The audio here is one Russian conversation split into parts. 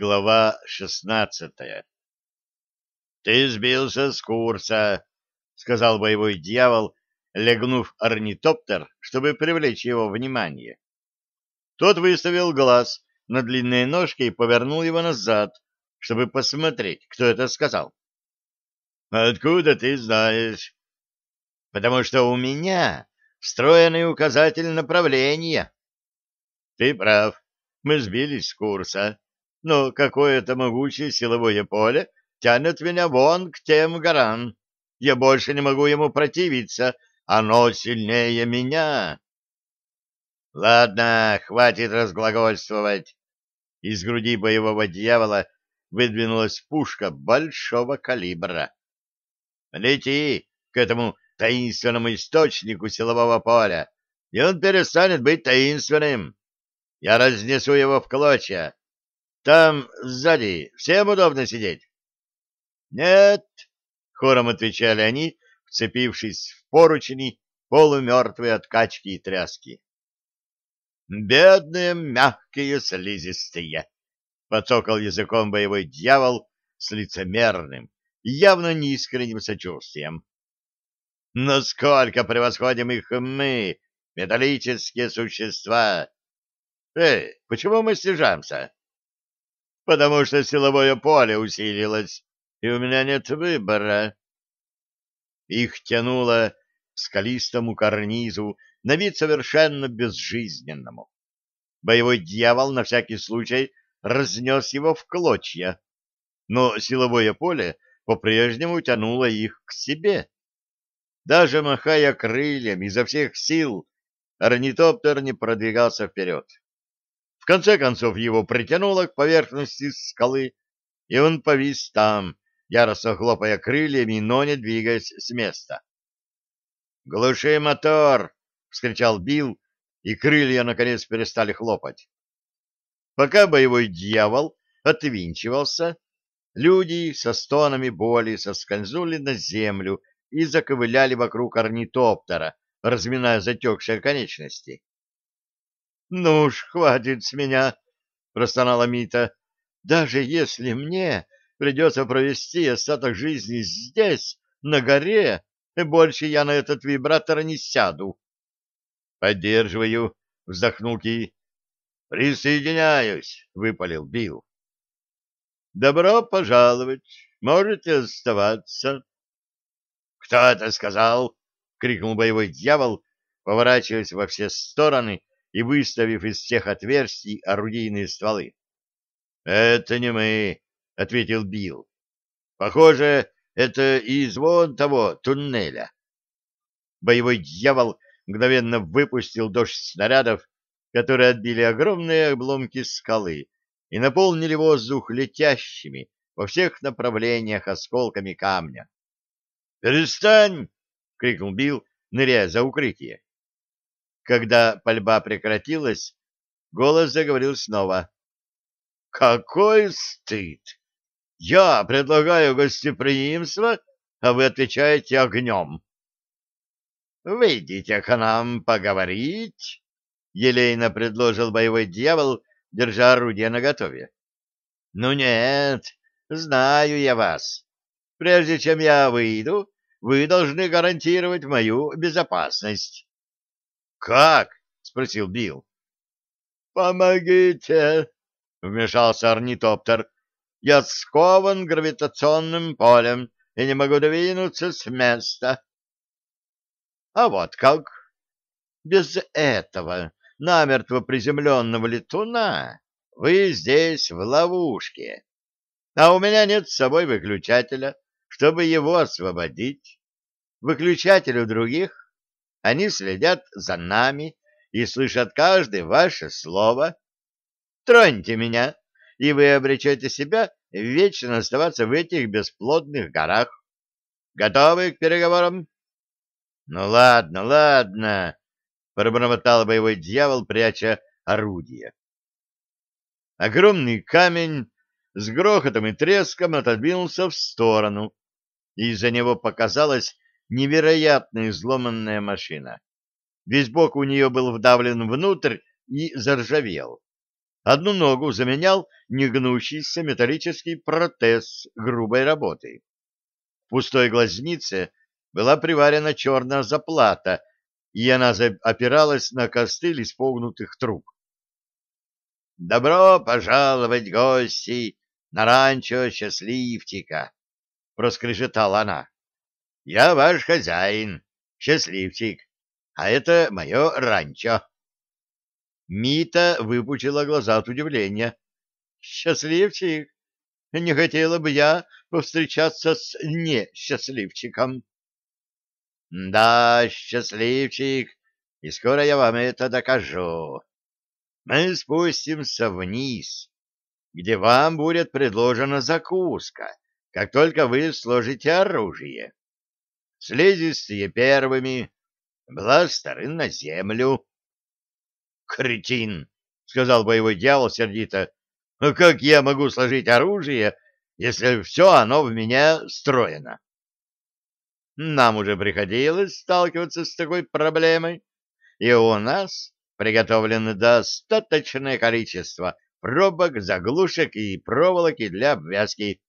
Глава шестнадцатая «Ты сбился с курса», — сказал боевой дьявол, легнув орнитоптер, чтобы привлечь его внимание. Тот выставил глаз на длинные ножки и повернул его назад, чтобы посмотреть, кто это сказал. «Откуда ты знаешь?» «Потому что у меня встроенный указатель направления». «Ты прав, мы сбились с курса» но какое-то могучее силовое поле тянет меня вон к тем горам. Я больше не могу ему противиться, оно сильнее меня. Ладно, хватит разглагольствовать. Из груди боевого дьявола выдвинулась пушка большого калибра. Лети к этому таинственному источнику силового поля, и он перестанет быть таинственным. Я разнесу его в клочья. Там сзади всем удобно сидеть? Нет, хором отвечали они, вцепившись в поручни, полумертвые от качки и тряски. Бедные мягкие слизистые, подсокал языком боевой дьявол с лицемерным явно неискренним сочувствием. Насколько превосходим их мы, металлические существа! Эй, почему мы снижаемся? Потому что силовое поле усилилось, и у меня нет выбора. Их тянуло к скалистому карнизу, на вид совершенно безжизненному. Боевой дьявол на всякий случай разнес его в клочья, но силовое поле по-прежнему тянуло их к себе. Даже махая крыльями изо всех сил, орнитоптер не продвигался вперед. Конце концов его притянуло к поверхности скалы, и он повис там, яростно хлопая крыльями, но не двигаясь с места. «Глуши мотор!» — вскричал Билл, и крылья наконец перестали хлопать. Пока боевой дьявол отвинчивался, люди со стонами боли соскользнули на землю и заковыляли вокруг орнитоптера, разминая затекшие конечности. Ну уж, хватит с меня, простонала Мита. Даже если мне придется провести остаток жизни здесь, на горе, больше я на этот вибратор не сяду. Поддерживаю, вздохнул Ки. Присоединяюсь, выпалил Билл. Добро пожаловать. Можете оставаться. Кто это сказал? крикнул боевой дьявол, поворачиваясь во все стороны и выставив из всех отверстий орудийные стволы. — Это не мы, — ответил Билл. — Похоже, это из вон того туннеля. Боевой дьявол мгновенно выпустил дождь снарядов, которые отбили огромные обломки скалы и наполнили воздух летящими во всех направлениях осколками камня. «Перестань!» — крикнул Билл, ныряя за укрытие. Когда пальба прекратилась, голос заговорил снова. «Какой стыд! Я предлагаю гостеприимство, а вы отвечаете огнем». «Выйдите к нам поговорить», — елейно предложил боевой дьявол, держа орудие наготове. «Ну нет, знаю я вас. Прежде чем я выйду, вы должны гарантировать мою безопасность. Как? спросил Билл. Помогите, вмешался орнитоптер. Я скован гравитационным полем и не могу двинуться с места. А вот как? Без этого намертво приземленного летуна вы здесь в ловушке, а у меня нет с собой выключателя, чтобы его освободить. Выключатель у других они следят за нами и слышат каждое ваше слово. Троньте меня, и вы обречете себя вечно оставаться в этих бесплодных горах. Готовы к переговорам? — Ну ладно, ладно, — пробормотал боевой дьявол, пряча орудие. Огромный камень с грохотом и треском отодвинулся в сторону, и из-за него показалась невероятно изломанная машина. Весь бок у нее был вдавлен внутрь и заржавел. Одну ногу заменял негнущийся металлический протез грубой работы. В пустой глазнице была приварена черная заплата, и она опиралась на костыль из погнутых труб. «Добро пожаловать, гости, на ранчо Счастливчика!» — проскрежетала она. «Я ваш хозяин, Счастливчик, а это мое ранчо». Мита выпучила глаза от удивления. «Счастливчик? Не хотела бы я повстречаться с несчастливчиком». «Да, счастливчик, и скоро я вам это докажу. Мы спустимся вниз, где вам будет предложена закуска, как только вы сложите оружие. Слизистые первыми, бластеры на землю». «Кретин!» — сказал боевой дьявол сердито. «Ну как я могу сложить оружие, если все оно в меня встроено?» Нам уже приходилось сталкиваться с такой проблемой, и у нас приготовлено достаточное количество пробок, заглушек и проволоки для обвязки.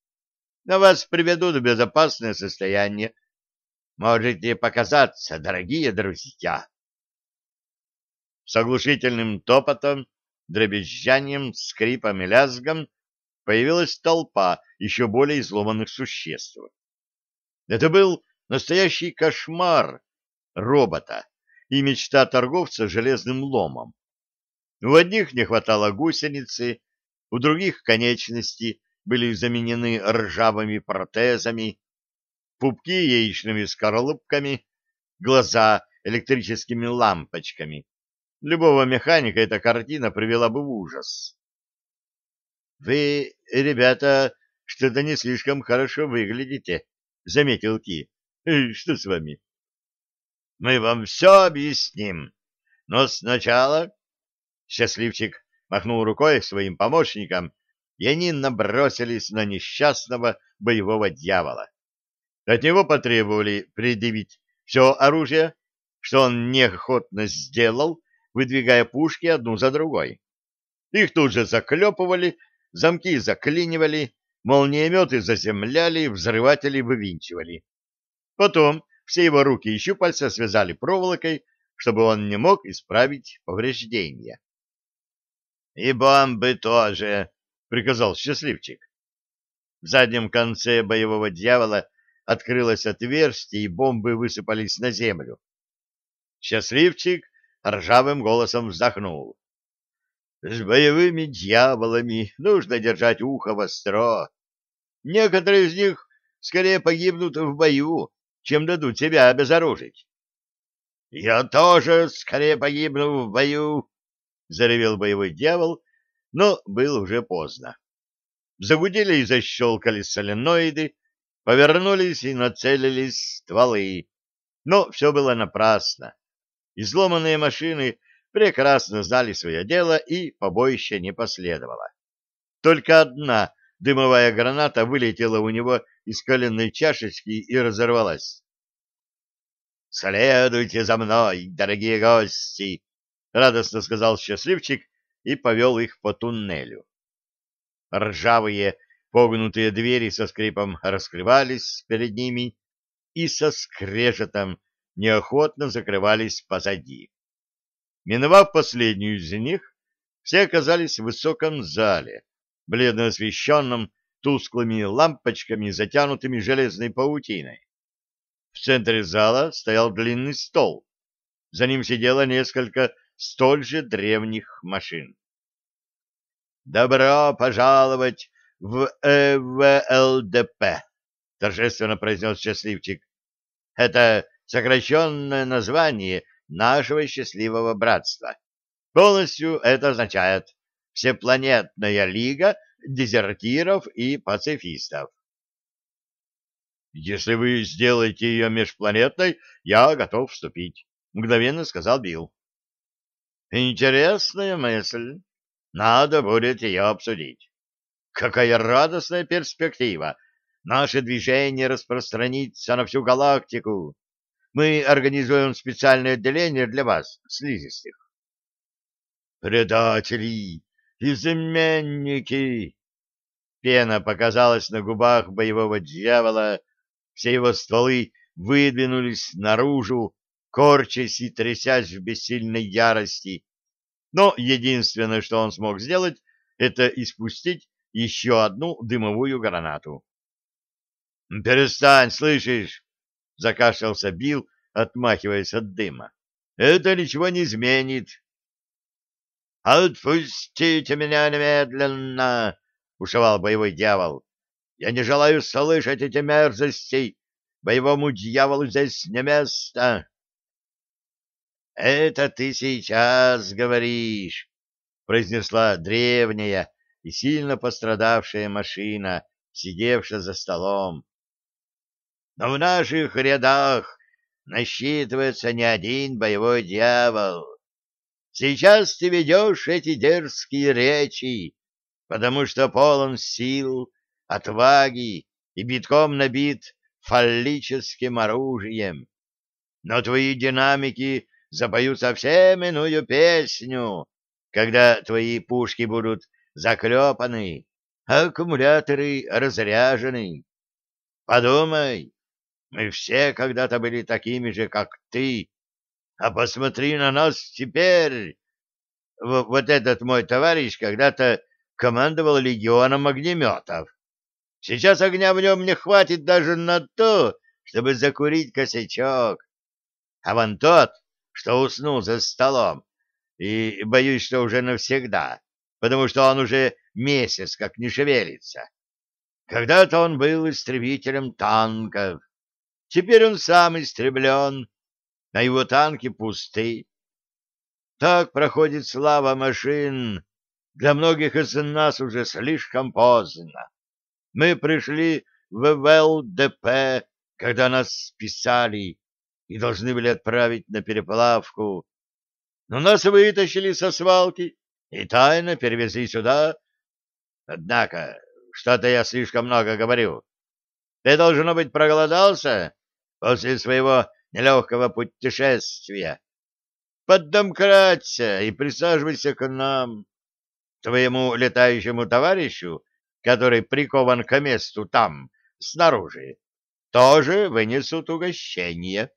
На вас приведут в безопасное состояние. Можете показаться, дорогие друзья с оглушительным топотом, дребезжанием, скрипом и лязгом появилась толпа еще более изломанных существ. Это был настоящий кошмар робота и мечта торговца железным ломом. У одних не хватало гусеницы, у других конечности были заменены ржавыми протезами, пупки яичными скорлупками, глаза электрическими лампочками, Любого механика эта картина привела бы в ужас. — Вы, ребята, что-то не слишком хорошо выглядите, — заметил Ки. — Что с вами? — Мы вам все объясним, но сначала... Счастливчик махнул рукой своим помощникам, и они набросились на несчастного боевого дьявола. От него потребовали предъявить все оружие, что он неохотно сделал, выдвигая пушки одну за другой. Их тут же заклепывали, замки заклинивали, молниеметы заземляли, взрыватели вывинчивали. Потом все его руки и щупальца связали проволокой, чтобы он не мог исправить повреждения. — И бомбы тоже, — приказал счастливчик. В заднем конце боевого дьявола открылось отверстие, и бомбы высыпались на землю. Счастливчик ржавым голосом вздохнул. С боевыми дьяволами нужно держать ухо востро. Некоторые из них скорее погибнут в бою, чем дадут себя обезоружить. — Я тоже скорее погибну в бою, — заревел боевой дьявол, но было уже поздно. Загудели и защелкали соленоиды, повернулись и нацелились стволы. Но все было напрасно. Изломанные машины прекрасно знали свое дело, и побоища не последовало. Только одна дымовая граната вылетела у него из коленной чашечки и разорвалась. «Следуйте за мной, дорогие гости!» — радостно сказал счастливчик и повел их по туннелю. Ржавые погнутые двери со скрипом раскрывались перед ними и со скрежетом неохотно закрывались позади. Миновав последнюю из них, все оказались в высоком зале, бледно освещенном тусклыми лампочками, затянутыми железной паутиной. В центре зала стоял длинный стол. За ним сидело несколько столь же древних машин. «Добро пожаловать в ЭВЛДП!» — торжественно произнес счастливчик. «Это сокращенное название нашего счастливого братства. Полностью это означает Всепланетная лига дезертиров и пацифистов. «Если вы сделаете ее межпланетной, я готов вступить», — мгновенно сказал Билл. «Интересная мысль. Надо будет ее обсудить. Какая радостная перспектива! Наше движение распространится на всю галактику. Мы организуем специальное отделение для вас, слизистых. Предатели! Изменники! Пена показалась на губах боевого дьявола, все его стволы выдвинулись наружу, корчась и трясясь в бессильной ярости. Но единственное, что он смог сделать, это испустить еще одну дымовую гранату. — Перестань, слышишь? — закашлялся Билл, отмахиваясь от дыма. — Это ничего не изменит. — Отпустите меня немедленно! — ушевал боевой дьявол. — Я не желаю слышать эти мерзости. Боевому дьяволу здесь не место. — Это ты сейчас говоришь, — произнесла древняя и сильно пострадавшая машина, сидевшая за столом. — Но в наших рядах насчитывается не один боевой дьявол. Сейчас ты ведешь эти дерзкие речи, потому что полон сил, отваги и битком набит фаллическим оружием. Но твои динамики запоют совсем иную песню, когда твои пушки будут заклепаны, аккумуляторы разряжены. Подумай, мы все когда-то были такими же, как ты, а посмотри на нас теперь. В вот этот мой товарищ когда-то командовал легионом огнеметов. Сейчас огня в нем не хватит даже на то, чтобы закурить косячок. А вон тот, что уснул за столом, и боюсь, что уже навсегда, потому что он уже месяц как не шевелится. Когда-то он был истребителем танков, теперь он сам истреблен, а его танки пусты. Так проходит слава машин. Для многих из нас уже слишком поздно. Мы пришли в ВЛДП, когда нас списали и должны были отправить на переплавку. Но нас вытащили со свалки и тайно перевезли сюда. Однако, что-то я слишком много говорю. Ты, должно быть, проголодался после своего нелегкого путешествия. Поддомкраться и присаживайся к нам. Твоему летающему товарищу, который прикован к месту там, снаружи, тоже вынесут угощение.